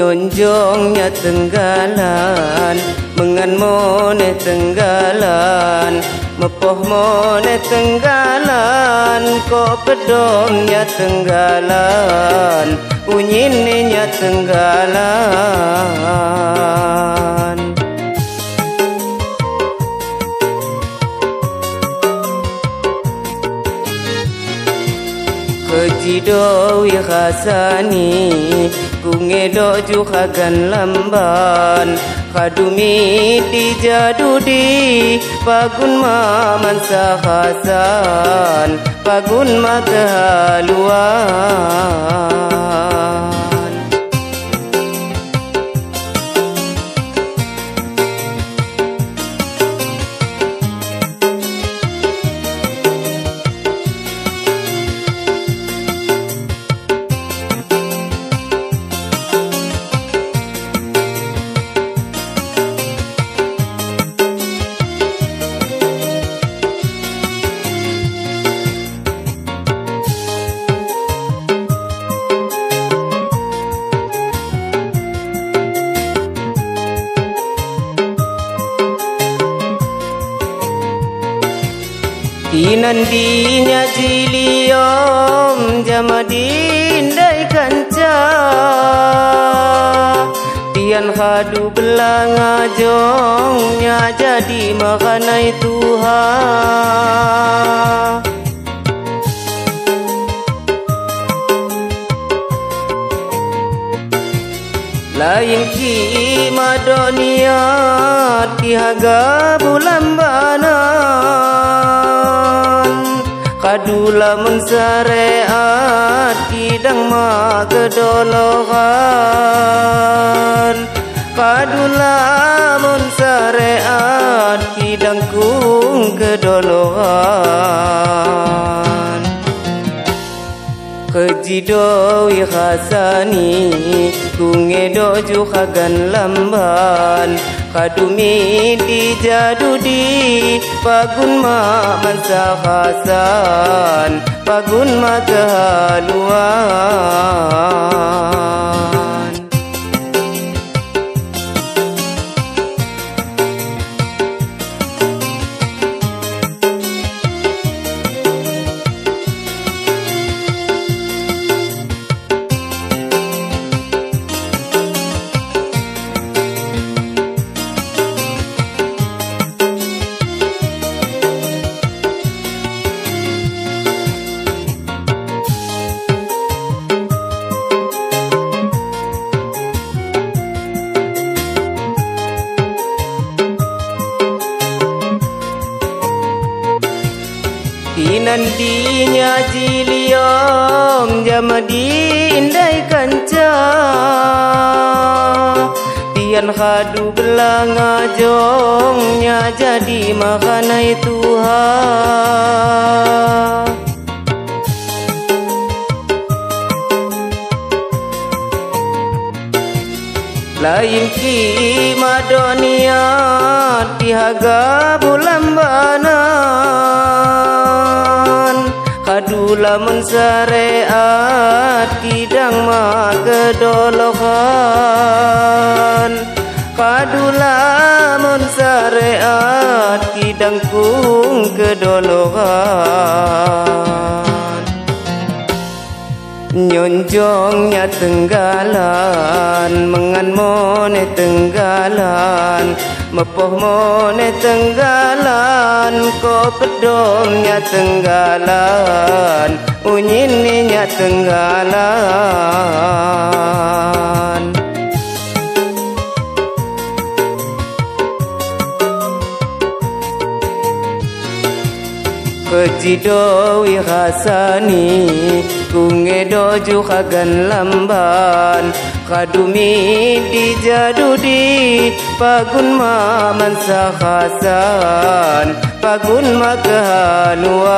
Nyonjongnya tenggalan Mengan mone tenggalan Mepoh mone tenggalan Kok pedomnya tenggalan Unyininya tenggalan Kejido khasani. Kunge doju khagan lamban. Kadumi di jadudi Pagun maman sahasan. Pagun makahaluan Dinandinya jiliom jamadin dai kanca. Tian hadu belanga jongnya jadi makanai Tuhan Lain ki madoniat ki haga bulan banan Kadula mensareat kidang ma kedolohan Kadula mensareat kidang kung kedolohan. Kejido khasani kunge doju khagan lamban kadumi di jadudi pagun ma mansa khasan pagun ma kehaluan Dinandinya jiliom jamadin dai kanca Tian hadu belanga jongnya jadi makanai Tuhan. Lain ki madonia dihaga bulan banan Kadula mensareat kidang ma kedolokan Kadula mensareat kidang kung kedolokan Nyonjongnya tenggalan Mengan mone tenggalan Mepoh mone tenggalan Ko pedomnya tenggalan Unyininya tenggalan Kejido khasani kunge doju khagan lamban kadumi di jadudi pagun ma mansa khasan pagun ma kehaluan